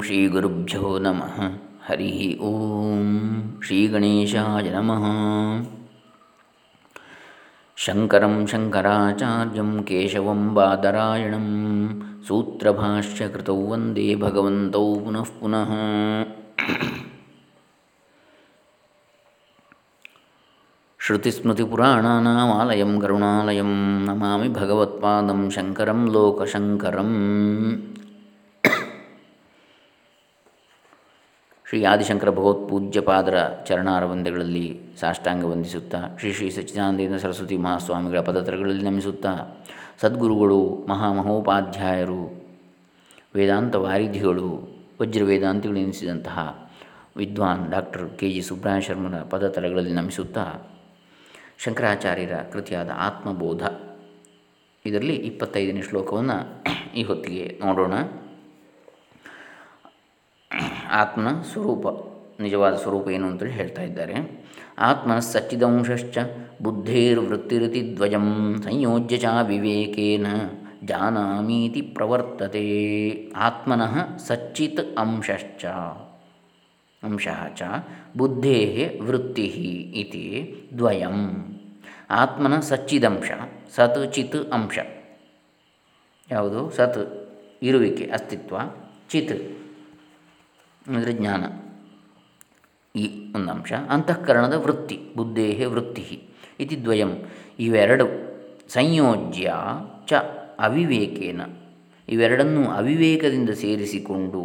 ಶ್ರೀ ಗುರುಭ್ಯೋ ನಮಃ ಹರಿ ಓಂ ಶ್ರೀ ಗಣೇಶಾಯ ನಮಃ ಶಂಕರಂ ಶಂಕರಾಚಾರ್ಯಂ ಕೇಶವಂ ಬಾದರಾಯಣಂ ಸೂತ್ರಭಾಷ್ಯಕೃತೌ ವಂದೇ ಭಗವಂತೌ ಪುನಃ ಪುನಃ ಶ್ರುತಿಸ್ಮೃತಿಪುರಾಣಾನಾಮಾಲಯಂ ಕರುಣಾಲಯಂ ನಮಾಮಿ ಭಗವತ್ಪಾದಂ ಶಂಕರಂ ಲೋಕಶಂಕರಂ ಶ್ರೀ ಆದಿಶಂಕರ ಚರಣಾರ ವಂದ್ಯಗಳಲ್ಲಿ ಸಾಷ್ಟಾಂಗ ವಂದಿಸುತ್ತಾ, ಶ್ರೀ ಶ್ರೀ ಸಚ್ಚಿದಾನಂದೇಂದ್ರ ಸರಸ್ವತಿ ಮಹಾಸ್ವಾಮಿಗಳ ಪದತರಗಳಲ್ಲಿ ನಮಿಸುತ್ತಾ, ಸದ್ಗುರುಗಳು, ಮಹಾಮಹೋಪಾಧ್ಯಾಯರು, ವೇದಾಂತ ವಾರಿಧಿಗಳು ವಜ್ರ ವೇದಾಂತಿಗಳು ಎನಿಸಿದಂತಹ ವಿದ್ವಾನ್ ಡಾಕ್ಟರ್ ಕೆ ಜಿ ಸುಬ್ರಹ್ಮಣ್ಯ ಶರ್ಮನ ಪದತರಗಳಲ್ಲಿ ನಮಿಸುತ್ತಾ, ಶಂಕರಾಚಾರ್ಯರ ಕೃತಿಯಾದ ಆತ್ಮಬೋಧ. ಇದರಲ್ಲಿ ಇಪ್ಪತ್ತೈದನೇ ಶ್ಲೋಕವನ್ನು ಈ ಹೊತ್ತಿಗೆ ನೋಡೋಣ. ಆತ್ಮನ ಸ್ವರೂಪ, ನಿಜವಾದ ಸ್ವರೂಪ ಏನು ಅಂತೇಳಿ ಹೇಳ್ತಾ ಇದ್ದಾರೆ. ಆತ್ಮ ಸಚ್ಚಿದಂಶಶ್ಚ ಬುದ್ಧೇರ್ವೃತ್ತಿರತಿ ಧ್ವಜಂ ಸಂಯೋಜ್ಯ ಚ ವಿವೇಕೇನ ಜಾನಾಮೀತಿ ಪ್ರವರ್ತತೆ. ಆತ್ಮನಃ ಸಚ್ಚಿತ್ ಅಂಶಶ್ಚ, ಅಂಶಃ ಚ ಬುದ್ಧೇ ವೃತ್ತಿ ಇತಿ ದ್ವಯಂ. ಆತ್ಮನ ಸಚ್ಚಿದಂಶ ಸತ್ ಚಿತ್ ಅಂಶ. ಯಾವುದು? ಸತ್ ಇರುವಿಕೆ, ಅಸ್ತಿತ್ವ, ಚಿತ್. ಅಂದರೆ ಜ್ಞಾನ. ಈ ಒಂದು ಅಂಶ. ಅಂತಃಕರಣದ ವೃತ್ತಿ ಬುದ್ಧೇ ವೃತ್ತಿ ಇತಿ ದ್ವಯಂ. ಇವೆರಡು ಸಂಯೋಜ್ಯ ಚ ಅವಿವೇಕೇನ. ಇವೆರಡನ್ನು ಅವಿವೇಕದಿಂದ ಸೇರಿಸಿಕೊಂಡು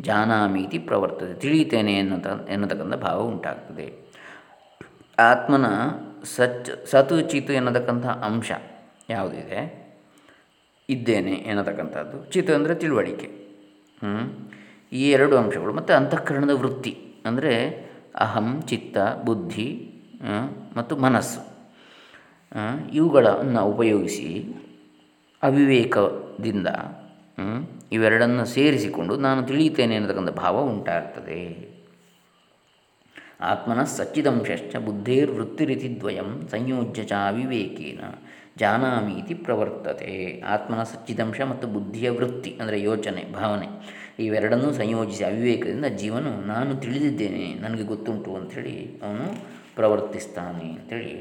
ಜಾನಾಮೀತಿ ಪ್ರವರ್ತದೆ. ತಿಳಿಯುತ್ತೇನೆ ಎನ್ನುತ್ತ, ಎನ್ನತಕ್ಕಂಥ ಭಾವ ಉಂಟಾಗ್ತದೆ. ಆತ್ಮನ ಸಚ್ ಸತು ಚಿತ್ ಎನ್ನತಕ್ಕಂಥ ಅಂಶ ಯಾವುದಿದೆ? ಇದ್ದೇನೆ ಎನ್ನತಕ್ಕಂಥದ್ದು. ಚಿತ್ ಅಂದರೆ ತಿಳುವಳಿಕೆ. ಈ ಎರಡು ಅಂಶಗಳು, ಮತ್ತು ಅಂತಃಕರಣದ ವೃತ್ತಿ, ಅಂದರೆ ಅಹಂ, ಚಿತ್ತ, ಬುದ್ಧಿ ಮತ್ತು ಮನಸ್ಸು. ಇವುಗಳನ್ನು ಉಪಯೋಗಿಸಿ ಅವಿವೇಕದಿಂದ ಇವೆರಡನ್ನು ಸೇರಿಸಿಕೊಂಡು ನಾನು ತಿಳಿಯುತ್ತೇನೆ ಅನ್ನತಕ್ಕಂಥ ಭಾವ ಉಂಟಾಗ್ತದೆ. ಆತ್ಮನ ಸಚ್ಚಿದಂಶಶ್ಚ ಬುದ್ಧೇರ್ವೃತ್ತಿರಿತಿ ದ್ವಯಂ ಸಂಯೋಜ್ಯ ಚ ಅವಿವೇಕೇನ ಜಾನಾಮೀತಿ ಪ್ರವರ್ತತೆ. ಆತ್ಮನ ಸಚ್ಚಿದಂಶ ಮತ್ತು ಬುದ್ಧಿಯ ವೃತ್ತಿ, ಅಂದರೆ ಯೋಚನೆ, ಭಾವನೆ. ಇವೆರಡನ್ನೂ ಸಂಯೋಜಿಸಿ ಅವಿವೇಕದಿಂದ ಜೀವನು ನಾನು ತಿಳಿದಿದ್ದೇನೆ, ನನಗೆ ಗೊತ್ತುಂಟು ಅಂಥೇಳಿ ಅವನು ಪ್ರವರ್ತಿಸ್ತಾನೆ ಅಂಥೇಳಿ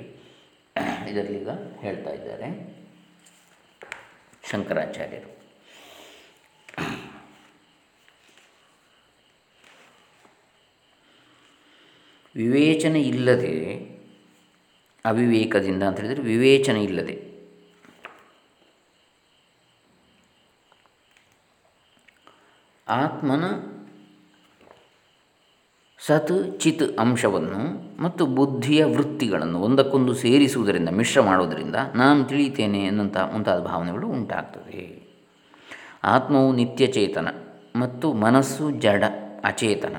ಇದರಲ್ಲೀಗ ಹೇಳ್ತಾ ಇದ್ದಾರೆ ಶಂಕರಾಚಾರ್ಯರು. ವಿವೇಚನೆ ಇಲ್ಲದೆ ಅವಿವೇಕದಿಂದ ಅಂತ ಹೇಳಿದರೆ ವಿವೇಚನೆ ಇಲ್ಲದೆ. ಆತ್ಮನ ಸತ್ ಚಿತ್ ಅಂಶವನ್ನು ಮತ್ತು ಬುದ್ಧಿಯ ವೃತ್ತಿಗಳನ್ನು ಒಂದಕ್ಕೊಂದು ಸೇರಿಸುವುದರಿಂದ, ಮಿಶ್ರ ಮಾಡುವುದರಿಂದ ನಾನು ತಿಳಿಯುತ್ತೇನೆ ಎನ್ನುವಂಥ ಮುಂತಾದ ಭಾವನೆಗಳು ಉಂಟಾಗ್ತದೆ. ಆತ್ಮವು ನಿತ್ಯಚೇತನ ಮತ್ತು ಮನಸ್ಸು ಜಡ ಅಚೇತನ.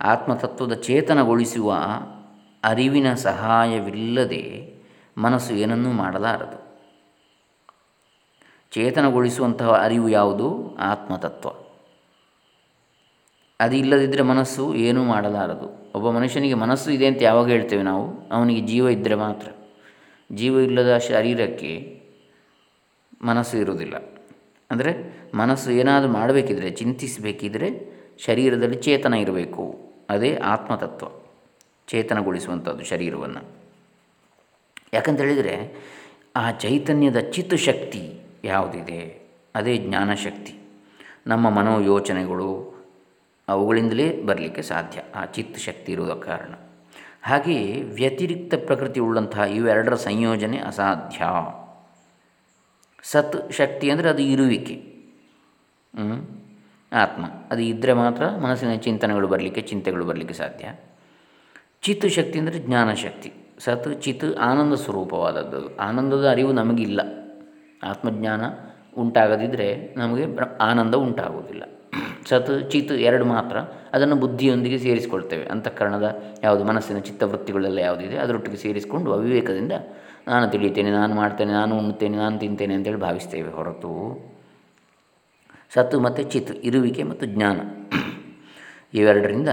ಆತ್ಮತತ್ವದ ಚೇತನಗೊಳಿಸುವ ಅರಿವಿನ ಸಹಾಯವಿಲ್ಲದೆ ಮನಸ್ಸು ಏನನ್ನೂ ಮಾಡಲಾರದು. ಚೇತನಗೊಳಿಸುವಂತಹ ಅರಿವು ಯಾವುದು? ಆತ್ಮತತ್ವ. ಅದು ಇಲ್ಲದಿದ್ದರೆ ಮನಸ್ಸು ಏನೂ ಮಾಡಲಾರದು. ಒಬ್ಬ ಮನುಷ್ಯನಿಗೆ ಮನಸ್ಸು ಇದೆ ಅಂತ ಯಾವಾಗ ಹೇಳ್ತೇವೆ ನಾವು? ಅವನಿಗೆ ಜೀವ ಇದ್ದರೆ ಮಾತ್ರ. ಜೀವ ಇಲ್ಲದ ಶರೀರಕ್ಕೆ ಮನಸ್ಸು ಇರುವುದಿಲ್ಲ. ಅಂದರೆ ಮನಸ್ಸು ಏನಾದರೂ ಮಾಡಬೇಕಿದ್ರೆ, ಚಿಂತಿಸಬೇಕಿದ್ರೆ ಶರೀರದಲ್ಲಿ ಚೇತನ ಇರಬೇಕು. ಅದೇ ಆತ್ಮತತ್ವ, ಚೇತನಗೊಳಿಸುವಂಥದ್ದು ಶರೀರವನ್ನು. ಯಾಕಂತೇಳಿದರೆ ಆ ಚೈತನ್ಯದ ಚಿತ್ತು ಶಕ್ತಿ ಯಾವುದಿದೆ? ಅದೇ ಜ್ಞಾನಶಕ್ತಿ. ನಮ್ಮ ಮನೋಯೋಚನೆಗಳು ಅವುಗಳಿಂದಲೇ ಬರಲಿಕ್ಕೆ ಸಾಧ್ಯ, ಆ ಚಿತ್ತ ಶಕ್ತಿ ಇರುವ ಕಾರಣ. ಹಾಗೆಯೇ ವ್ಯತಿರಿಕ್ತ ಪ್ರಕೃತಿ ಉಳ್ಳಂತಹ ಇವೆರಡರ ಸಂಯೋಜನೆ ಅಸಾಧ್ಯ. ಸತ್ ಶಕ್ತಿ ಅಂದರೆ ಅದು ಇರುವಿಕೆ. ಆತ್ಮ. ಅದು ಇದ್ದರೆ ಮಾತ್ರ ಮನಸ್ಸಿನ ಚಿಂತನೆಗಳು ಬರಲಿಕ್ಕೆ, ಚಿಂತೆಗಳು ಬರಲಿಕ್ಕೆ ಸಾಧ್ಯ. ಚಿತ್ತು ಶಕ್ತಿ ಅಂದರೆ ಜ್ಞಾನಶಕ್ತಿ ಸತ್ ಚಿತ್ ಆನಂದ ಸ್ವರೂಪವಾದದ್ದು. ಆನಂದದ ಅರಿವು ನಮಗಿಲ್ಲ. ಆತ್ಮಜ್ಞಾನ ಉಂಟಾಗದಿದ್ದರೆ ನಮಗೆ ಆನಂದ ಉಂಟಾಗುವುದಿಲ್ಲ. ಸತ್ ಚಿತ್ ಎರಡು ಮಾತ್ರ ಅದನ್ನು ಬುದ್ಧಿಯೊಂದಿಗೆ ಸೇರಿಸಿಕೊಳ್ತೇವೆ. ಅಂತಃಕರಣದ ಯಾವುದು ಮನಸ್ಸಿನ ಚಿತ್ತವೃತ್ತಿಗಳೆಲ್ಲ ಯಾವುದಿದೆ ಅದರೊಟ್ಟಿಗೆ ಸೇರಿಸಿಕೊಂಡು ಅವಿವೇಕದಿಂದ ನಾನು ತಿಳಿಯುತ್ತೇನೆ, ನಾನು ಮಾಡ್ತೇನೆ, ನಾನು ಉಣ್ಣುತ್ತೇನೆ, ನಾನು ತಿಂತೇನೆ ಅಂತೇಳಿ ಭಾವಿಸ್ತೇವೆ ಹೊರತು ಸತ್ತು ಮತ್ತು ಚಿತ್ ಇರುವಿಕೆ ಮತ್ತು ಜ್ಞಾನ ಇವೆರಡರಿಂದ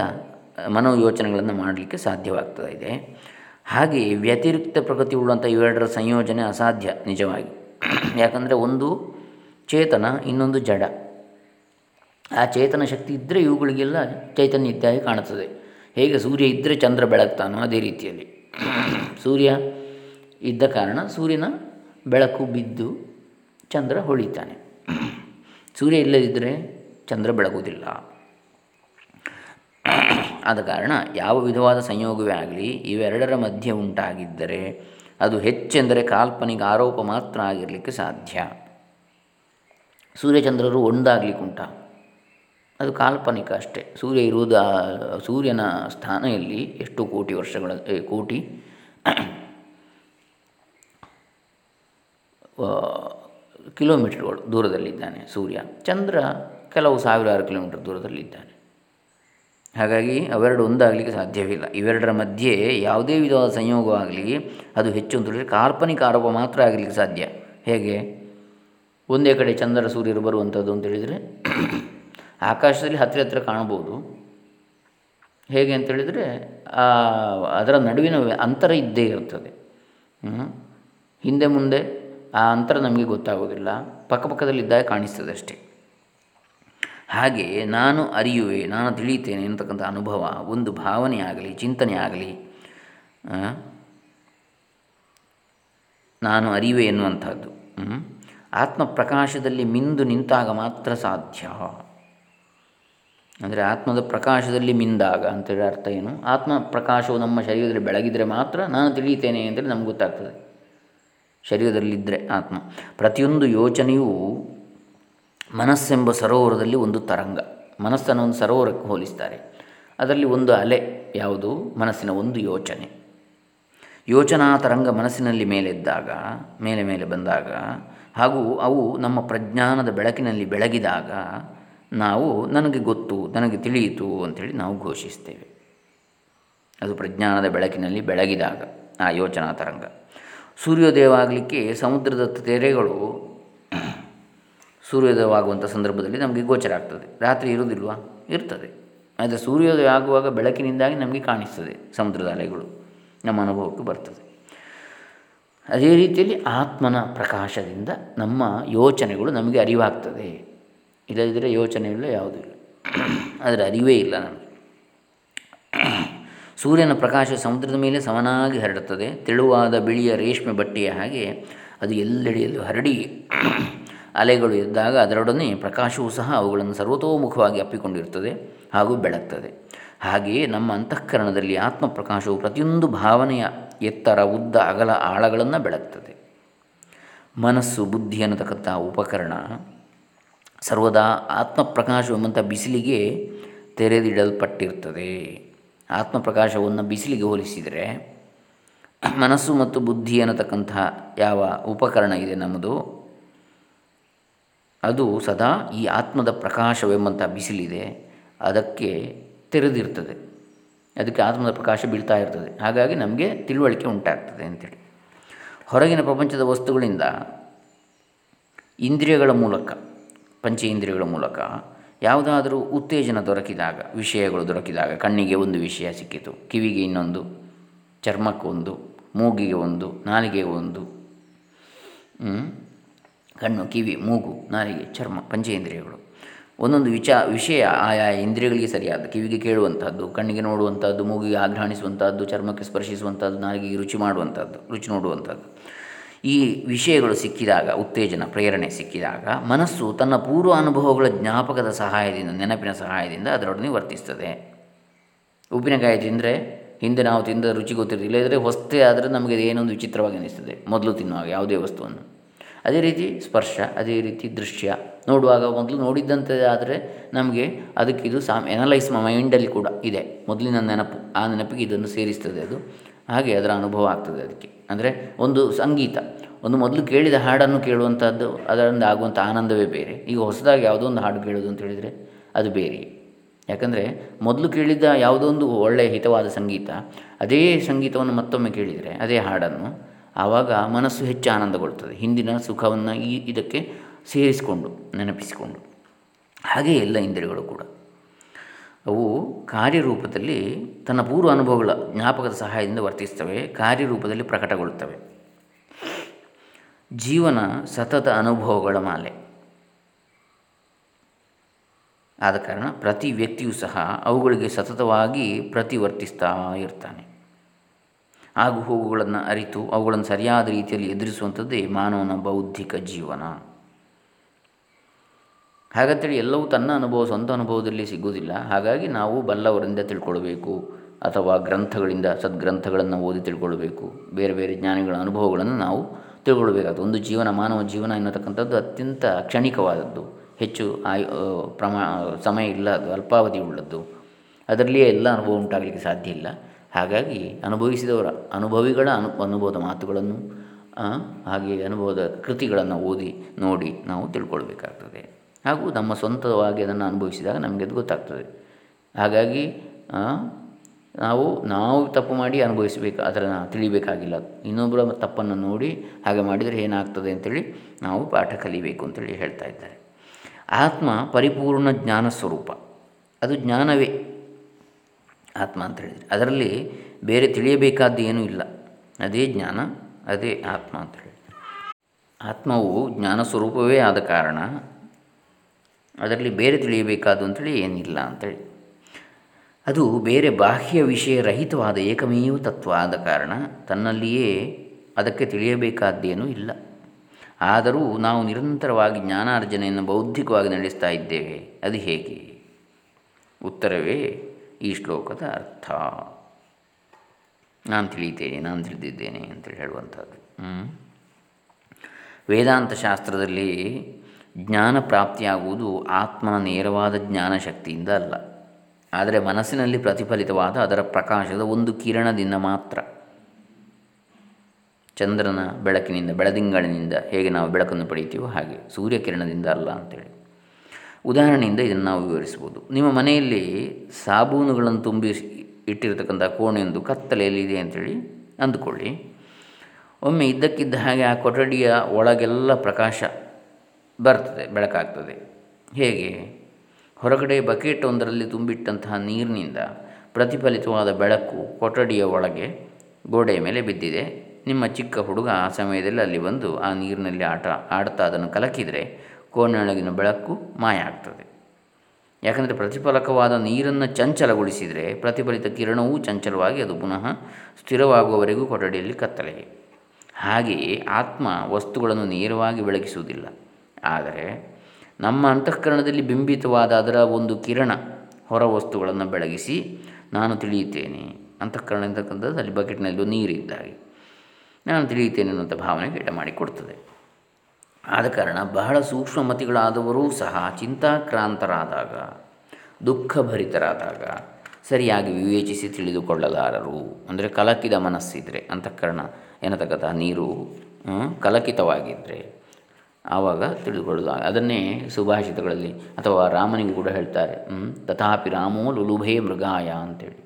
ಮನೋಯೋಚನೆಗಳನ್ನು ಮಾಡಲಿಕ್ಕೆ ಸಾಧ್ಯವಾಗ್ತದೆ ಹಾಗೆಯೇ ವ್ಯತಿರಿಕ್ತ ಪ್ರಗತಿ ಉಳ್ಳಂಥ ಇವೆರಡರ ಸಂಯೋಜನೆ ಅಸಾಧ್ಯ ನಿಜವಾಗಿ. ಯಾಕಂದರೆ ಒಂದು ಚೇತನ, ಇನ್ನೊಂದು ಜಡ. ಆ ಚೇತನ ಶಕ್ತಿ ಇದ್ದರೆ ಇವುಗಳಿಗೆಲ್ಲ ಚೈತನ್ಯ ಇದ್ದಾಗೆ ಕಾಣುತ್ತದೆ. ಹೇಗೆ ಸೂರ್ಯ ಇದ್ದರೆ ಚಂದ್ರ ಬೆಳಗ್ತಾನೋ ಅದೇ ರೀತಿಯಲ್ಲಿ. ಸೂರ್ಯ ಇದ್ದ ಕಾರಣ ಸೂರ್ಯನ ಬೆಳಕು ಬಿದ್ದು ಚಂದ್ರ ಹೊಳಿತಾನೆ. ಸೂರ್ಯ ಇಲ್ಲದಿದ್ದರೆ ಚಂದ್ರ ಬೆಳಗುವುದಿಲ್ಲ. ಆದ ಕಾರಣ ಯಾವ ವಿಧವಾದ ಸಂಯೋಗವೇ ಆಗಲಿ, ಇವೆರಡರ ಮಧ್ಯೆ ಉಂಟಾಗಿದ್ದರೆ ಅದು ಹೆಚ್ಚೆಂದರೆ ಕಾಲ್ಪನಿಕ ಆರೋಪ ಮಾತ್ರ ಆಗಿರಲಿಕ್ಕೆ ಸಾಧ್ಯ. ಸೂರ್ಯಚಂದ್ರರು ಒಂದಾಗಲಿಕ್ಕುಂಟ. ಅದು ಕಾಲ್ಪನಿಕ ಅಷ್ಟೇ. ಸೂರ್ಯ ಇರುವುದು ಸೂರ್ಯನ ಸ್ಥಾನ ಇಲ್ಲಿ ಎಷ್ಟು ಕೋಟಿ ವರ್ಷಗಳ ಕೋಟಿ? ಕಿಲೋಮೀಟರ್ಗಳು ದೂರದಲ್ಲಿದ್ದಾನೆ ಸೂರ್ಯ. ಚಂದ್ರ ಕೆಲವು ಸಾವಿರಾರು ಕಿಲೋಮೀಟರ್ ದೂರದಲ್ಲಿದ್ದಾನೆ. ಹಾಗಾಗಿ ಅವೆರಡು ಒಂದಾಗಲಿಕ್ಕೆ ಸಾಧ್ಯವಿಲ್ಲ. ಇವೆರಡರ ಮಧ್ಯೆ ಯಾವುದೇ ವಿಧವಾದ ಸಂಯೋಗವಾಗಲಿ ಅದು ಹೆಚ್ಚು ಅಂತ ಹೇಳಿದರೆ ಕಾಲ್ಪನಿಕ ಆರೋಪ ಮಾತ್ರ ಆಗಲಿಕ್ಕೆ ಸಾಧ್ಯ. ಹೇಗೆ? ಒಂದೇ ಕಡೆ ಚಂದ್ರ, ಸೂರ್ಯರು ಬರುವಂಥದ್ದು ಅಂತೇಳಿದರೆ ಆಕಾಶದಲ್ಲಿ ಹತ್ತಿರ ಹತ್ತಿರ ಕಾಣಬಹುದು. ಹೇಗೆ ಅಂತೇಳಿದರೆ ಅದರ ನಡುವಿನ ಅಂತರ ಇದ್ದೇ ಇರ್ತದೆ ಹಿಂದೆ ಮುಂದೆ ಆ ಅಂತರ ನಮಗೆ ಗೊತ್ತಾಗೋದಿಲ್ಲ ಪಕ್ಕಪಕ್ಕದಲ್ಲಿದ್ದಾಗ ಕಾಣಿಸ್ತದೆ ಅಷ್ಟೇ. ಹಾಗೆ ನಾನು ಅರಿಯುವೆ, ನಾನು ತಿಳಿಯುತ್ತೇನೆ ಎನ್ನತಕ್ಕಂಥ ಅನುಭವ, ಒಂದು ಭಾವನೆ ಆಗಲಿ, ಚಿಂತನೆ ಆಗಲಿ ನಾನು ಅರಿವೆ ಎನ್ನುವಂಥದ್ದು. ಆತ್ಮ ಪ್ರಕಾಶದಲ್ಲಿ ಮಿಂದು ನಿಂತಾಗ ಮಾತ್ರ ಸಾಧ್ಯ. ಅಂದರೆ ಆತ್ಮದ ಪ್ರಕಾಶದಲ್ಲಿ ಮಿಂದಾಗ ಅಂತೇಳಿ ಅರ್ಥ ಏನು? ಆತ್ಮ ಪ್ರಕಾಶವು ನಮ್ಮ ಶರೀರದಲ್ಲಿ ಬೆಳಗಿದರೆ ಮಾತ್ರ ನಾನು ತಿಳಿಯುತ್ತೇನೆ ಅಂದರೆ ನಮ್ಗೆ ಗೊತ್ತಾಗ್ತದೆ. ಶರೀರದಲ್ಲಿದ್ದರೆ ಆತ್ಮ. ಪ್ರತಿಯೊಂದು ಯೋಚನೆಯೂ ಮನಸ್ಸೆಂಬ ಸರೋವರದಲ್ಲಿ ಒಂದು ತರಂಗ. ಮನಸ್ಸನ್ನು ಒಂದು ಸರೋವರಕ್ಕೆ ಹೋಲಿಸ್ತಾರೆ. ಅದರಲ್ಲಿ ಒಂದು ಅಲೆ ಯಾವುದು? ಮನಸ್ಸಿನ ಒಂದು ಯೋಚನೆ. ಯೋಚನಾ ತರಂಗ ಮನಸ್ಸಿನಲ್ಲಿ ಮೇಲೆದ್ದಾಗ ಮೇಲೆ ಮೇಲೆ ಬಂದಾಗ ಹಾಗೂ ಅವು ನಮ್ಮ ಪ್ರಜ್ಞಾನದ ಬೆಳಕಿನಲ್ಲಿ ಬೆಳಗಿದಾಗ ನಾವು ನನಗೆ ಗೊತ್ತು, ನನಗೆ ತಿಳಿಯಿತು ಅಂಥೇಳಿ ನಾವು ಘೋಷಿಸ್ತೇವೆ. ಅದು ಪ್ರಜ್ಞಾನದ ಬೆಳಕಿನಲ್ಲಿ ಬೆಳಗಿದಾಗ ಆ ಯೋಚನಾ ತರಂಗ. ಸೂರ್ಯೋದಯವಾಗಲಿಕ್ಕೆ ಸಮುದ್ರದ ತೆರೆಗಳು ಸೂರ್ಯೋದಯವಾಗುವಂಥ ಸಂದರ್ಭದಲ್ಲಿ ನಮಗೆ ಗೋಚರ ಆಗ್ತದೆ. ರಾತ್ರಿ ಇರುವುದಿಲ್ವಾ? ಇರ್ತದೆ. ಆದರೆ ಸೂರ್ಯೋದಯ ಆಗುವಾಗ ಬೆಳಕಿನಿಂದಾಗಿ ನಮಗೆ ಕಾಣಿಸ್ತದೆ ಸಮುದ್ರದ ಅಲೆಗಳು. ನಮ್ಮ ಅನುಭವಕ್ಕೆ ಬರ್ತದೆ. ಅದೇ ರೀತಿಯಲ್ಲಿ ಆತ್ಮನ ಪ್ರಕಾಶದಿಂದ ನಮ್ಮ ಯೋಚನೆಗಳು ನಮಗೆ ಅರಿವಾಗ್ತದೆ. ಇಲ್ಲದಿದ್ದರೆ ಯೋಚನೆ ಇಲ್ಲ, ಯಾವುದೂ ಇಲ್ಲ. ಆದರೆ ಅರಿವೇ ಇಲ್ಲ ನಮಗೆ. ಸೂರ್ಯನ ಪ್ರಕಾಶ ಸಮುದ್ರದ ಮೇಲೆ ಸಮನಾಗಿ ಹರಡುತ್ತದೆ. ತೆಳುವಾದ ಬಿಳಿಯ ರೇಷ್ಮೆ ಬಟ್ಟೆಯ ಹಾಗೆ ಅದು ಎಲ್ಲೆಡೆಯಲ್ಲೂ ಹರಡಿ ಅಲೆಗಳು ಇದ್ದಾಗ ಅದರೊಡನೆ ಪ್ರಕಾಶವು ಸಹ ಅವುಗಳನ್ನು ಸರ್ವತೋಮುಖವಾಗಿ ಅಪ್ಪಿಕೊಂಡಿರುತ್ತದೆ ಹಾಗೂ ಬೆಳಗ್ತದೆ. ಹಾಗೆಯೇ ನಮ್ಮ ಅಂತಃಕರಣದಲ್ಲಿ ಆತ್ಮ ಪ್ರಕಾಶವು ಪ್ರತಿಯೊಂದು ಭಾವನೆಯ ಎತ್ತರ, ಉದ್ದ, ಅಗಲ, ಆಳಗಳನ್ನು ಬೆಳಗ್ತದೆ. ಮನಸ್ಸು, ಬುದ್ಧಿ ಅನ್ನತಕ್ಕಂಥ ಉಪಕರಣ ಸರ್ವದಾ ಆತ್ಮಪ್ರಕಾಶವೆಂಬಂಥ ಬಿಸಿಲಿಗೆ ತೆರೆದಿಡಲ್ಪಟ್ಟಿರ್ತದೆ ಆತ್ಮಪ್ರಕಾಶವನ್ನು ಬಿಸಿಲಿಗೆ ಹೋಲಿಸಿದರೆ ಮನಸ್ಸು ಮತ್ತು ಬುದ್ಧಿ ಅನ್ನತಕ್ಕಂಥ ಯಾವ ಉಪಕರಣ ಇದೆ ನಮ್ಮದು? ಅದು ಸದಾ ಈ ಆತ್ಮದ ಪ್ರಕಾಶವೆಂಬಂಥ ಬಿಸಿಲಿದೆ. ಅದಕ್ಕೆ ತೆರೆದಿರ್ತದೆ. ಅದಕ್ಕೆ ಆತ್ಮದ ಪ್ರಕಾಶ ಬೀಳ್ತಾ ಇರ್ತದೆ. ಹಾಗಾಗಿ ನಮಗೆ ತಿಳುವಳಿಕೆ ಉಂಟಾಗ್ತದೆ ಅಂತೇಳಿ. ಹೊರಗಿನ ಪ್ರಪಂಚದ ವಸ್ತುಗಳಿಂದ ಇಂದ್ರಿಯಗಳ ಮೂಲಕ ಪಂಚೇಂದ್ರಿಯಗಳ ಮೂಲಕ ಯಾವುದಾದರೂ ಉತ್ತೇಜನ ದೊರಕಿದಾಗ, ವಿಷಯಗಳು ದೊರಕಿದಾಗ, ಕಣ್ಣಿಗೆ ಒಂದು ವಿಷಯ ಸಿಕ್ಕಿತು, ಕಿವಿಗೆ ಇನ್ನೊಂದು, ಚರ್ಮಕ್ಕೆ ಒಂದು, ಮೂಗಿಗೆ ಒಂದು, ನಾಲಿಗೆಗೆ ಒಂದು ಕಣ್ಣು, ಕಿವಿ, ಮೂಗು, ನಾಲಿಗೆ, ಚರ್ಮ, ಪಂಚೇಂದ್ರಿಯಗಳು. ಒಂದೊಂದು ವಿಚ, ವಿಷಯ ಆಯಾ ಇಂದ್ರಿಯಗಳಿಗೆ ಸರಿಯಾದ, ಕಿವಿಗೆ ಕೇಳುವಂಥದ್ದು ಕಣ್ಣಿಗೆ ನೋಡುವಂಥದ್ದು ಮೂಗಿಗೆ ಆಘ್ರಾಣಿಸುವಂಥದ್ದು ಚರ್ಮಕ್ಕೆ ಸ್ಪರ್ಶಿಸುವಂಥದ್ದು ನಾಲಿಗೆಗೆ ರುಚಿ ಮಾಡುವಂಥದ್ದು ರುಚಿ ನೋಡುವಂಥದ್ದು ಈ ವಿಷಯಗಳು ಸಿಕ್ಕಿದಾಗ, ಉತ್ತೇಜನ, ಪ್ರೇರಣೆ ಸಿಕ್ಕಿದಾಗ, ಮನಸ್ಸು ತನ್ನ ಪೂರ್ವ ಅನುಭವಗಳ ಜ್ಞಾಪಕದ ಸಹಾಯದಿಂದ, ನೆನಪಿನ ಸಹಾಯದಿಂದ ಅದರೊಡನೆ ವರ್ತಿಸ್ತದೆ. ಉಪ್ಪಿನಕಾಯಿ ತಿಂದರೆ, ಹಿಂದೆ ನಾವು ತಿಂದ ರುಚಿ ಗೊತ್ತಿರಲಿಲ್ಲ ಇಲ್ಲದ್ರೆ ಹೊಸ್ತೇ ಆದರೆ ನಮಗೆ ಏನೊಂದು ವಿಚಿತ್ರವಾಗಿ ಅನಿಸ್ತದೆ. ಮೊದಲು ತಿನ್ನುವಾಗ ಯಾವುದೇ ವಸ್ತುವನ್ನು. ಅದೇ ರೀತಿ ಸ್ಪರ್ಶ, ಅದೇ ರೀತಿ ದೃಶ್ಯ. ನೋಡುವಾಗ ಮೊದಲು ನೋಡಿದ್ದಂತೆ ಆದರೆ ನಮಗೆ ಅದಕ್ಕಿದು ಸಾಮ್ ಎನಲೈಸ್ ಮೈಂಡಲ್ಲಿ ಕೂಡ ಇದೆ. ಮೊದಲಿನ ನೆನಪು, ಆ ನೆನಪಿಗೆ ಇದನ್ನು ಸೇರಿಸ್ತದೆ ಅದು. ಹಾಗೆ ಅದರ ಅನುಭವ ಆಗ್ತದೆ ಅದಕ್ಕೆ. ಅಂದರೆ ಒಂದು ಸಂಗೀತ, ಒಂದು ಮೊದಲು ಕೇಳಿದ ಹಾಡನ್ನು ಕೇಳುವಂಥದ್ದು ಅದರಿಂದ ಆಗುವಂಥ ಆನಂದವೇ ಬೇರೆ. ಈಗ ಹೊಸದಾಗಿ ಯಾವುದೋ ಒಂದು ಹಾಡು ಕೇಳೋದು ಅಂತ ಹೇಳಿದರೆ ಅದು ಬೇರೆ ಯಾಕಂದರೆ ಮೊದಲು ಕೇಳಿದ ಯಾವುದೋ ಒಂದು ಒಳ್ಳೆಯ ಹಿತವಾದ ಸಂಗೀತ, ಅದೇ ಸಂಗೀತವನ್ನು ಮತ್ತೊಮ್ಮೆ ಕೇಳಿದರೆ, ಅದೇ ಹಾಡನ್ನು ಆವಾಗ ಮನಸ್ಸು ಹೆಚ್ಚು ಆನಂದಗೊಳ್ತದೆ. ಹಿಂದಿನ ಸುಖವನ್ನು ಈ ಇದಕ್ಕೆ ಸೇರಿಸಿಕೊಂಡು, ನೆನಪಿಸಿಕೊಂಡು. ಹಾಗೆ ಎಲ್ಲ ಇಂದ್ರಿಯಗಳು ಕೂಡ. ಅವು ಕಾರ್ಯರೂಪದಲ್ಲಿ ತನ್ನ ಪೂರ್ವ ಅನುಭವಗಳ ಜ್ಞಾಪಕದ ಸಹಾಯದಿಂದ ವರ್ತಿಸ್ತವೆ ಕಾರ್ಯರೂಪದಲ್ಲಿ ಪ್ರಕಟಗೊಳ್ಳುತ್ತವೆ. ಜೀವನ ಸತತ ಅನುಭವಗಳ ಮಾಲೆ. ಆದ ಕಾರಣ ಪ್ರತಿ ವ್ಯಕ್ತಿಯೂ ಸಹ ಅವುಗಳಿಗೆ ಸತತವಾಗಿ ಪ್ರತಿವರ್ತಿಸ್ತಾ ಇರ್ತಾನೆ. ಆಗು ಹೋಗುಗಳನ್ನು ಅರಿತು ಅವುಗಳನ್ನು ಸರಿಯಾದ ರೀತಿಯಲ್ಲಿ ಎದುರಿಸುವಂಥದ್ದೇ ಮಾನವನ ಬೌದ್ಧಿಕ ಜೀವನ. ಹಾಗಂತೇಳಿ ಎಲ್ಲವೂ ತನ್ನ ಅನುಭವ, ಸ್ವಂತ ಅನುಭವದಲ್ಲಿ ಸಿಗುವುದಿಲ್ಲ. ಹಾಗಾಗಿ ನಾವು ಬಲ್ಲವರಿಂದ ತಿಳ್ಕೊಳ್ಬೇಕು, ಅಥವಾ ಗ್ರಂಥಗಳಿಂದ, ಸದ್ಗ್ರಂಥಗಳನ್ನು ಓದಿ ತಿಳ್ಕೊಳ್ಬೇಕು. ಬೇರೆ ಬೇರೆ ಜ್ಞಾನಿಗಳ, ಅನುಭವಗಳನ್ನು ನಾವು ತಿಳ್ಕೊಳ್ಬೇಕಾಗ್ತದೆ. ಒಂದು ಜೀವನ, ಮಾನವ ಜೀವನ ಎನ್ನತಕ್ಕಂಥದ್ದು ಅತ್ಯಂತ ಕ್ಷಣಿಕವಾದದ್ದು. ಹೆಚ್ಚು ಆಯು ಪ್ರಮಾ, ಸಮಯ ಇಲ್ಲ ಅದು ಅಲ್ಪಾವಧಿ ಉಳ್ಳದ್ದು. ಅದರಲ್ಲಿಯೇ ಎಲ್ಲ ಅನುಭವ ಉಂಟಾಗಲಿಕ್ಕೆ ಸಾಧ್ಯ ಇಲ್ಲ. ಹಾಗಾಗಿ ಅನುಭವಿಸಿದವರ, ಅನುಭವಿಗಳ ಅನು, ಅನುಭವದ ಮಾತುಗಳನ್ನು ಹಾಗೆ ಅನುಭವದ ಕೃತಿಗಳನ್ನು ಓದಿ, ನೋಡಿ ನಾವು ತಿಳ್ಕೊಳ್ಬೇಕಾಗ್ತದೆ. ಹಾಗೂ ನಮ್ಮ ಸ್ವಂತವಾಗಿ ಅದನ್ನು ಅನುಭವಿಸಿದಾಗ ನಮಗೆ ಅದು ಗೊತ್ತಾಗ್ತದೆ. ಹಾಗಾಗಿ ನಾವು ನಾವು ತಪ್ಪು ಮಾಡಿ ಅನುಭವಿಸಬೇಕು ಅದನ್ನು ತಿಳಿಬೇಕಾಗಿಲ್ಲ. ಇನ್ನೊಬ್ಬರ ತಪ್ಪನ್ನು ನೋಡಿ ಹಾಗೆ ಮಾಡಿದರೆ ಏನಾಗ್ತದೆ ಅಂತೇಳಿ ನಾವು ಪಾಠ ಕಲಿಬೇಕು ಅಂತೇಳಿ ಹೇಳ್ತಾ ಇದ್ದಾರೆ. ಆತ್ಮ ಪರಿಪೂರ್ಣ ಜ್ಞಾನ ಸ್ವರೂಪ. ಅದು ಜ್ಞಾನವೇ. ಆತ್ಮ ಅಂತ ಹೇಳಿದರೆ ಅದರಲ್ಲಿ ಬೇರೆ ತಿಳಿಯಬೇಕಾದ್ದು ಏನೂ ಇಲ್ಲ. ಅದೇ ಜ್ಞಾನ, ಅದೇ ಆತ್ಮ ಅಂತ ಹೇಳಿದರೆ. ಆತ್ಮವು ಜ್ಞಾನ ಸ್ವರೂಪವೇ ಆದ ಕಾರಣ ಅದರಲ್ಲಿ ಬೇರೆ ತಿಳಿಯಬೇಕಾದ್ದು ಅಂತೇಳಿ ಏನಿಲ್ಲ ಅಂತೇಳಿ. ಅದು ಬೇರೆ ಬಾಹ್ಯ ವಿಷಯ ರಹಿತವಾದ ಏಕಮೇವ ತತ್ವ ಆದ ಕಾರಣ ತನ್ನಲ್ಲಿಯೇ ಅದಕ್ಕೆ ತಿಳಿಯಬೇಕಾದ್ದೇನೂ ಇಲ್ಲ. ಆದರೂ ನಾವು ನಿರಂತರವಾಗಿ ಜ್ಞಾನಾರ್ಜನೆಯನ್ನು ಬೌದ್ಧಿಕವಾಗಿ ನಡೆಸ್ತಾ ಇದ್ದೇವೆ. ಅದು ಹೇಗೆ? ಉತ್ತರವೇ ಈ ಶ್ಲೋಕದ ಅರ್ಥ. ನಾನು ತಿಳಿಯುತ್ತೇನೆ, ನಾನು ತಿಳಿದಿದ್ದೇನೆ ಅಂತೇಳಿ ಹೇಳುವಂಥದ್ದು. ವೇದಾಂತ ಶಾಸ್ತ್ರದಲ್ಲಿ ಜ್ಞಾನ ಪ್ರಾಪ್ತಿಯಾಗುವುದು ಆತ್ಮನ ನೇರವಾದ ಜ್ಞಾನ ಶಕ್ತಿಯಿಂದ ಅಲ್ಲ. ಆದರೆ ಮನಸ್ಸಿನಲ್ಲಿ ಪ್ರತಿಫಲಿತವಾದ ಅದರ ಪ್ರಕಾಶದ ಒಂದು ಕಿರಣದಿಂದ ಮಾತ್ರ. ಚಂದ್ರನ ಬೆಳಕಿನಿಂದ, ಬೆಳದಿಂಗಳಿನಿಂದ ಹೇಗೆ ನಾವು ಬೆಳಕನ್ನು ಪಡೆಯುತ್ತೀವೋ ಹಾಗೆ ಸೂರ್ಯಕಿರಣದಿಂದ ಅಲ್ಲ ಅಂತೇಳಿ. ಉದಾಹರಣೆಯಿಂದ ಇದನ್ನು ನಾವು ವಿವರಿಸ್ಬೋದು ನಿಮ್ಮ ಮನೆಯಲ್ಲಿ ಸಾಬೂನುಗಳನ್ನು ತುಂಬಿ ಇಟ್ಟಿರತಕ್ಕಂಥ ಕೋಣೆಯೊಂದು ಕತ್ತಲೆಯಲ್ಲಿದೆ ಅಂತೇಳಿ ಅಂದುಕೊಳ್ಳಿ. ಒಮ್ಮೆ ಇದ್ದಕ್ಕಿದ್ದ ಹಾಗೆ ಆ ಕೊಠಡಿಯ ಒಳಗೆಲ್ಲ ಪ್ರಕಾಶ ಬರ್ತದೆ, ಬೆಳಕಾಗ್ತದೆ. ಹೇಗೆ? ಹೊರಗಡೆ ಬಕೆಟ್ ಒಂದರಲ್ಲಿ ತುಂಬಿಟ್ಟಂತಹ ನೀರಿನಿಂದ ಪ್ರತಿಫಲಿತವಾದ ಬೆಳಕು ಕೊಠಡಿಯ ಒಳಗೆ ಗೋಡೆಯ ಮೇಲೆ ಬಿದ್ದಿದೆ. ನಿಮ್ಮ ಚಿಕ್ಕ ಹುಡುಗ ಆ ಸಮಯದಲ್ಲಿ ಅಲ್ಲಿ ಬಂದು ಆ ನೀರಿನಲ್ಲಿ ಆಟ, ಆಡ್ತಾ ಅದನ್ನು ಕಲಕಿದರೆ ಕೋಣೆಯೊಳಗಿನ ಬೆಳಕು ಮಾಯ ಆಗ್ತದೆ. ಯಾಕಂದರೆ ಪ್ರತಿಫಲಕವಾದ ನೀರನ್ನು ಚಂಚಲಗೊಳಿಸಿದರೆ ಪ್ರತಿಫಲಿತ ಕಿರಣವೂ ಚಂಚಲವಾಗಿ ಅದು ಪುನಃ ಸ್ಥಿರವಾಗುವವರೆಗೂ ಕೊಠಡಿಯಲ್ಲಿ ಕತ್ತಲೆ. ಹಾಗೆಯೇ ಆತ್ಮ ವಸ್ತುಗಳನ್ನು ನೇರವಾಗಿ ಬೆಳಗಿಸುವುದಿಲ್ಲ ಆದರೆ ನಮ್ಮ ಅಂತಃಕರಣದಲ್ಲಿ ಬಿಂಬಿತವಾದ ಅದರ ಒಂದು ಕಿರಣ ಹೊರ ವಸ್ತುಗಳನ್ನು ಬೆಳಗಿಸಿ ನಾನು ತಿಳಿಯುತ್ತೇನೆ. ಅಂತಃಕರಣ ಅಂತಕ್ಕಂಥದ್ದು ಅಲ್ಲಿ ಬಕೆಟ್ನಲ್ಲಿ ನೀರಿದ್ದಾಗೆ ನಾನು ತಿಳಿಯುತ್ತೇನೆ ಅನ್ನುವಂಥ ಭಾವನೆಗೆ ಇಟ ಮಾಡಿಕೊಡ್ತದೆ ಆದ ಕಾರಣ ಬಹಳ ಸೂಕ್ಷ್ಮಮತಿಗಳಾದವರೂ ಸಹ ಚಿಂತಾಕ್ರಾಂತರಾದಾಗ, ದುಃಖಭರಿತರಾದಾಗ ಸರಿಯಾಗಿ ವಿವೇಚಿಸಿ ತಿಳಿದುಕೊಳ್ಳಲಾರರು. ಅಂದರೆ ಕಲಕಿದ ಮನಸ್ಸಿದ್ರೆ, ಅಂತಃಕರಣ ಎನ್ನತಕ್ಕಂಥ ನೀರು ಕಲಕಿತವಾಗಿದ್ದರೆ ಆವಾಗ ತಿಳಿದುಕೊಳ್ಳೋದು ಅದನ್ನೇ ಸುಭಾಷಿತಗಳಲ್ಲಿ ಅಥವಾ ರಾಮನಿಗೆ ಕೂಡ ಹೇಳ್ತಾರೆ ತಥಾಪಿ ರಾಮೋ ಲುಲುಭೇ ಮೃಗಾಯ ಅಂತೇಳಿ.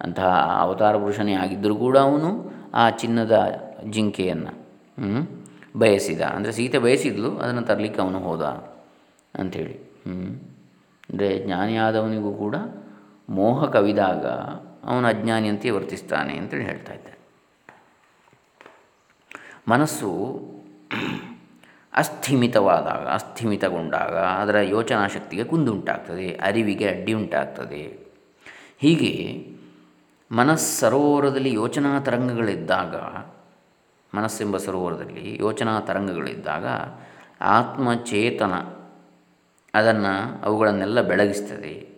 ಅಂತಹ ಅವತಾರ ಪುರುಷನೇ ಆಗಿದ್ದರೂ ಕೂಡ ಅವನು ಆ ಚಿನ್ನದ ಜಿಂಕೆಯನ್ನು ಬಯಸಿದ. ಅಂದರೆ ಸೀತೆ ಬಯಸಿದ್ಲು, ಅದನ್ನು ತರಲಿಕ್ಕೆ ಅವನು ಹೋದ ಅಂಥೇಳಿ ಅಂದರೆ ಜ್ಞಾನಿಯಾದವನಿಗೂ ಕೂಡ ಮೋಹ ಕವಿದಾಗ ಅವನು ಅಜ್ಞಾನಿಯಂತೆ ವರ್ತಿಸ್ತಾನೆ ಅಂತೇಳಿ ಹೇಳ್ತಾ ಇದ್ದೆ ಮನಸ್ಸು ಅಸ್ಥಿಮಿತವಾದಾಗ, ಅಸ್ಥಿಮಿತಗೊಂಡಾಗ ಅದರ ಯೋಚನಾ ಶಕ್ತಿಗೆ ಕುಂದುಂಟಾಗ್ತದೆ, ಅರಿವಿಗೆ ಅಡ್ಡಿ ಉಂಟಾಗ್ತದೆ. ಹೀಗೆ ಮನಸ್ಸರೋವರದಲ್ಲಿ ಯೋಚನಾ ತರಂಗಗಳಿದ್ದಾಗ, ಮನಸ್ಸೆಂಬ ಸರೋವರದಲ್ಲಿ ಯೋಚನಾ ತರಂಗಗಳಿದ್ದಾಗ ಆತ್ಮಚೇತನ ಅದನ್ನು ಅವುಗಳನ್ನೆಲ್ಲ ಬೆಳಗಿಸ್ತದೆ.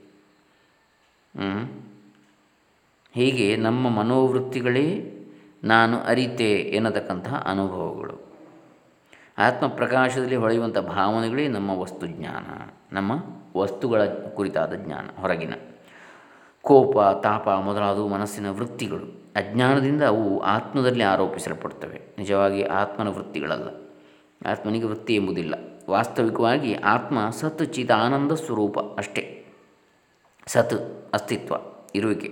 ಹೀಗೆ ನಮ್ಮ ಮನೋವೃತ್ತಿಗಳೇ ನಾನು ಅರಿತೆ ಎನ್ನತಕ್ಕಂತಹ ಅನುಭವಗಳು. ಆತ್ಮ ಪ್ರಕಾಶದಲ್ಲಿ ಹೊಳೆಯುವಂಥ ಭಾವನೆಗಳೇ ನಮ್ಮ ವಸ್ತು ಜ್ಞಾನ, ನಮ್ಮ ವಸ್ತುಗಳ ಕುರಿತಾದ ಜ್ಞಾನ ಹೊರಗಿನ. ಕೋಪ, ತಾಪ ಮೊದಲಾದವು ಮನಸ್ಸಿನ ವೃತ್ತಿಗಳು. ಅಜ್ಞಾನದಿಂದ ಅವು ಆತ್ಮದಲ್ಲಿ ಆರೋಪಿಸಲ್ಪಡ್ತವೆ. ನಿಜವಾಗಿ ಆತ್ಮನ ವೃತ್ತಿಗಳಲ್ಲ. ಆತ್ಮನಿಗೆ ವೃತ್ತಿ ಎಂಬುದಿಲ್ಲ. ವಾಸ್ತವಿಕವಾಗಿ ಆತ್ಮ ಸತ್ ಚಿದಾನಂದ ಸ್ವರೂಪ ಅಷ್ಟೇ. ಸತ್ ಅಸ್ತಿತ್ವ, ಇರುವಿಕೆ,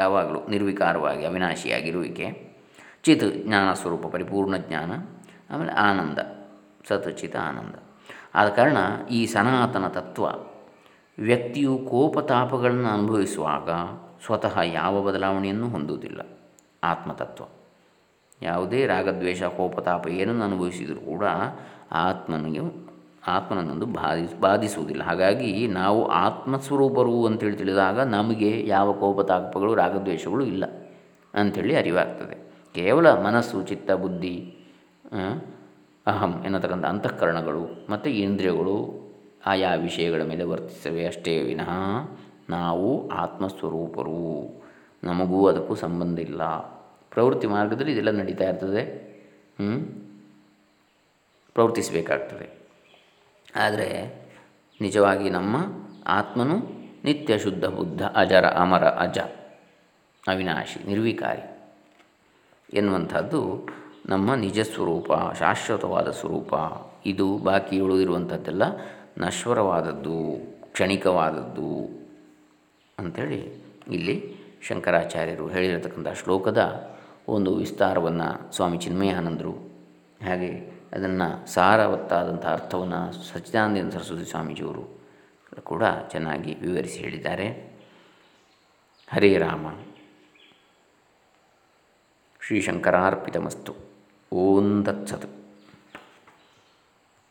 ಯಾವಾಗಲೂ ನಿರ್ವಿಕಾರವಾಗಿ ಅವಿನಾಶಿಯಾಗಿರುವಿಕೆ ಚಿತ್ ಜ್ಞಾನ ಸ್ವರೂಪ, ಪರಿಪೂರ್ಣ ಜ್ಞಾನ. ಆಮೇಲೆ ಆನಂದ, ಸತುಚಿತ ಆನಂದ. ಆದ ಕಾರಣ ಈ ಸನಾತನ ತತ್ವ ವ್ಯಕ್ತಿಯು ಕೋಪತಾಪಗಳನ್ನು ಅನುಭವಿಸುವಾಗ ಸ್ವತಃ ಯಾವ ಬದಲಾವಣೆಯನ್ನು ಹೊಂದುವುದಿಲ್ಲ. ಆತ್ಮತತ್ವ. ಯಾವುದೇ ರಾಗದ್ವೇಷ, ಕೋಪತಾಪ ಏನನ್ನು ಅನುಭವಿಸಿದರೂ ಕೂಡ ಆತ್ಮನಿಗೆ ಆತ್ಮನನ್ನೊಂದು ಬಾಧಿಸ್ ಬಾಧಿಸುವುದಿಲ್ಲ. ಹಾಗಾಗಿ ನಾವು ಆತ್ಮಸ್ವರೂಪರು ಅಂತೇಳಿ ತಿಳಿದಾಗ ನಮಗೆ ಯಾವ ಕೋಪತಾಪಗಳು, ರಾಗದ್ವೇಷಗಳು ಇಲ್ಲ ಅಂಥೇಳಿ ಅರಿವಾಗ್ತದೆ. ಕೇವಲ ಮನಸ್ಸು, ಚಿತ್ತ, ಬುದ್ಧಿ ಅಹಂ ಎನ್ನತಕ್ಕಂಥ ಅಂತಃಕರಣಗಳು ಮತ್ತು ಇಂದ್ರಿಯಗಳು ಆಯಾ ವಿಷಯಗಳ ಮೇಲೆ ವರ್ತಿಸವೆ ಅಷ್ಟೇ ವಿನಃ ನಾವು ಆತ್ಮಸ್ವರೂಪರು. ನಮಗೂ ಅದಕ್ಕೂ ಸಂಬಂಧ ಇಲ್ಲ. ಪ್ರವೃತ್ತಿ ಮಾರ್ಗದಲ್ಲಿ ಇದೆಲ್ಲ ನಡೀತಾ ಇರ್ತದೆ. ಪ್ರವರ್ತಿಸಬೇಕಾಗ್ತದೆ ಆದರೆ ನಿಜವಾಗಿ ನಮ್ಮ ಆತ್ಮನು ನಿತ್ಯ ಶುದ್ಧ, ಬುದ್ಧ, ಅಜರ, ಅಮರ, ಅಜ, ಅವಿನಾಶಿ, ನಿರ್ವಿಕಾರಿ ಎನ್ನುವಂಥದ್ದು ನಮ್ಮ ನಿಜ ಸ್ವರೂಪ, ಶಾಶ್ವತವಾದ ಸ್ವರೂಪ. ಇದು ಬಾಕಿ ಉಳಿದಿರುವಂಥದ್ದೆಲ್ಲ ನಶ್ವರವಾದದ್ದು, ಕ್ಷಣಿಕವಾದದ್ದು ಅಂಥೇಳಿ ಇಲ್ಲಿ ಶಂಕರಾಚಾರ್ಯರು ಹೇಳಿರತಕ್ಕಂಥ ಶ್ಲೋಕದ ಒಂದು ವಿಸ್ತಾರವನ್ನು ಸ್ವಾಮಿ ಚಿನ್ಮಯಾನಂದರು. ಹಾಗೆ ಅದನ್ನು ಸಾರವತ್ತಾದಂಥ ಅರ್ಥವನ್ನು ಸಚ್ಚಿದಾನಂದ ಸರಸ್ವತಿ ಸ್ವಾಮೀಜಿಯವರು ಕೂಡ ಚೆನ್ನಾಗಿ ವಿವರಿಸಿ ಹೇಳಿದ್ದಾರೆ. ಹರೇ ರಾಮ. ಶ್ರೀ ಶಂಕರಾರ್ಪಿತಮಸ್ತು. ಓಂ ತತ್ಸತ್